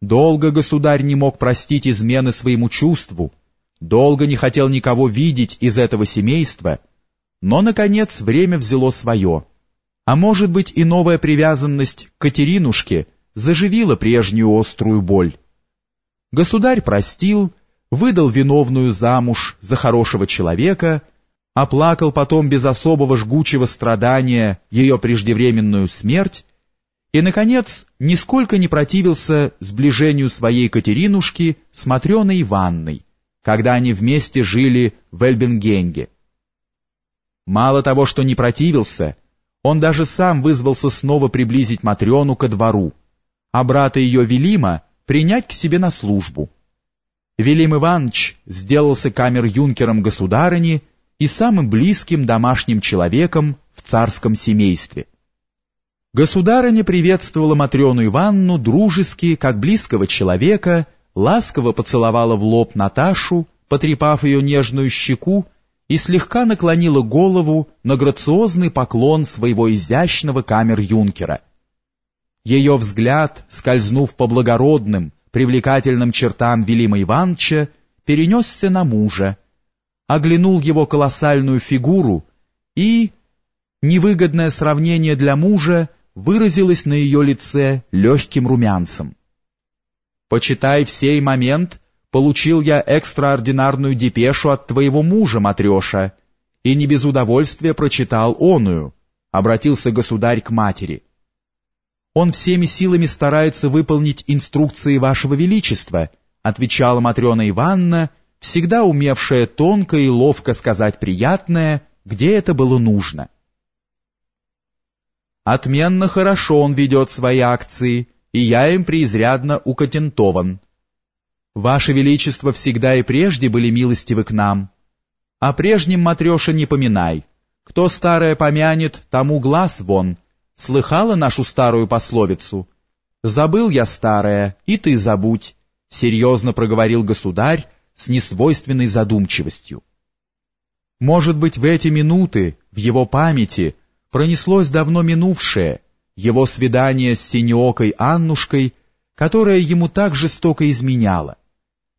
Долго государь не мог простить измены своему чувству, долго не хотел никого видеть из этого семейства, но, наконец, время взяло свое. А может быть и новая привязанность к Катеринушке заживила прежнюю острую боль. Государь простил, выдал виновную замуж за хорошего человека, оплакал потом без особого жгучего страдания ее преждевременную смерть и, наконец, нисколько не противился сближению своей Катеринушки с Матрёной Иванной, когда они вместе жили в Эльбенгенге. Мало того, что не противился, он даже сам вызвался снова приблизить Матрёну ко двору, а брата ее Велима принять к себе на службу. Велим Иванович сделался камер-юнкером государыни и самым близким домашним человеком в царском семействе. Государыня приветствовала Матрёну Ивановну дружески, как близкого человека, ласково поцеловала в лоб Наташу, потрепав ее нежную щеку, и слегка наклонила голову на грациозный поклон своего изящного камер-юнкера. Ее взгляд, скользнув по благородным, привлекательным чертам Велима Ивановича, перенесся на мужа, оглянул его колоссальную фигуру и... Невыгодное сравнение для мужа выразилось на ее лице легким румянцем. «Почитай, в сей момент получил я экстраординарную депешу от твоего мужа, Матреша, и не без удовольствия прочитал оную», — обратился государь к матери. «Он всеми силами старается выполнить инструкции вашего величества», — отвечала Матрена Ивановна, всегда умевшая тонко и ловко сказать приятное, где это было нужно. Отменно хорошо он ведет свои акции, и я им преизрядно укатентован. Ваше Величество всегда и прежде были милостивы к нам. О прежнем, Матреша, не поминай. Кто старое помянет, тому глаз вон. Слыхала нашу старую пословицу? Забыл я старое, и ты забудь, — серьезно проговорил государь с несвойственной задумчивостью. Может быть, в эти минуты, в его памяти, пронеслось давно минувшее, его свидание с синеокой Аннушкой, которая ему так жестоко изменяла,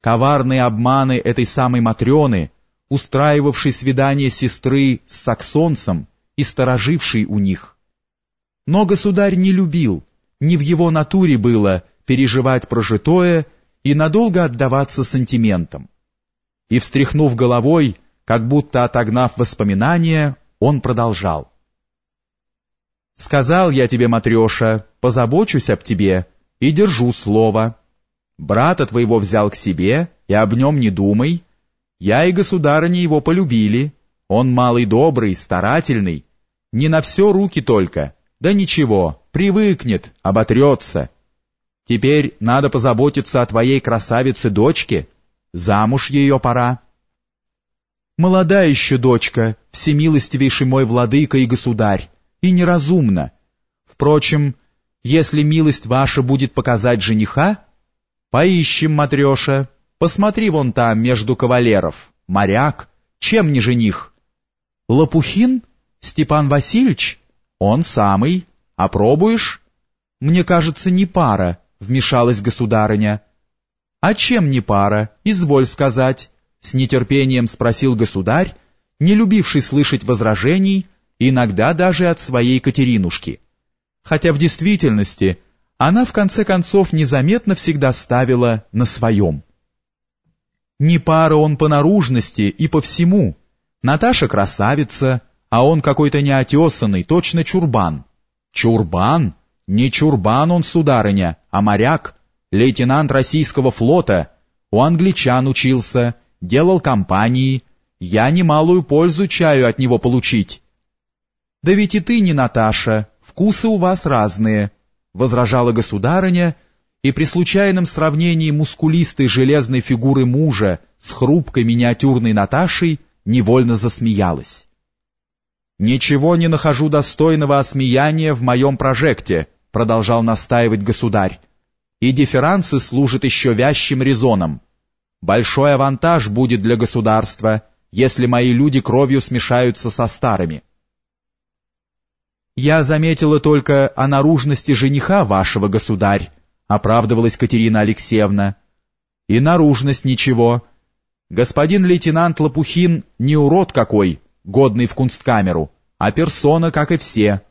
коварные обманы этой самой Матрены, устраивавшей свидание сестры с саксонцем и сторожившей у них. Но государь не любил, не в его натуре было переживать прожитое и надолго отдаваться сантиментам. И, встряхнув головой, как будто отогнав воспоминания, он продолжал. Сказал я тебе, Матреша, позабочусь об тебе и держу слово. Брата твоего взял к себе, и об нем не думай. Я и государыня его полюбили. Он малый добрый, старательный. Не на все руки только. Да ничего, привыкнет, оботрется. Теперь надо позаботиться о твоей красавице-дочке. Замуж ее пора. Молода еще дочка, всемилостивейший мой владыка и государь и неразумно. Впрочем, если милость ваша будет показать жениха, поищем, Матреша, посмотри вон там, между кавалеров, моряк, чем не жених? Лопухин? Степан Васильевич? Он самый. Опробуешь? Мне кажется, не пара, вмешалась государыня. А чем не пара? Изволь сказать, с нетерпением спросил государь, не любивший слышать возражений, иногда даже от своей Катеринушки. Хотя в действительности она в конце концов незаметно всегда ставила на своем. Не пара он по наружности и по всему. Наташа красавица, а он какой-то неотесанный, точно чурбан. Чурбан? Не чурбан он, сударыня, а моряк, лейтенант российского флота. У англичан учился, делал компании. Я немалую пользу чаю от него получить. «Да ведь и ты не Наташа, вкусы у вас разные», — возражала государыня, и при случайном сравнении мускулистой железной фигуры мужа с хрупкой миниатюрной Наташей невольно засмеялась. «Ничего не нахожу достойного осмеяния в моем прожекте», — продолжал настаивать государь, «и дифферансы служат еще вязчим резоном. Большой авантаж будет для государства, если мои люди кровью смешаются со старыми». Я заметила только о наружности жениха вашего, государь, оправдывалась Катерина Алексеевна. И наружность ничего. Господин лейтенант Лопухин не урод какой, годный в кунсткамеру, а персона, как и все.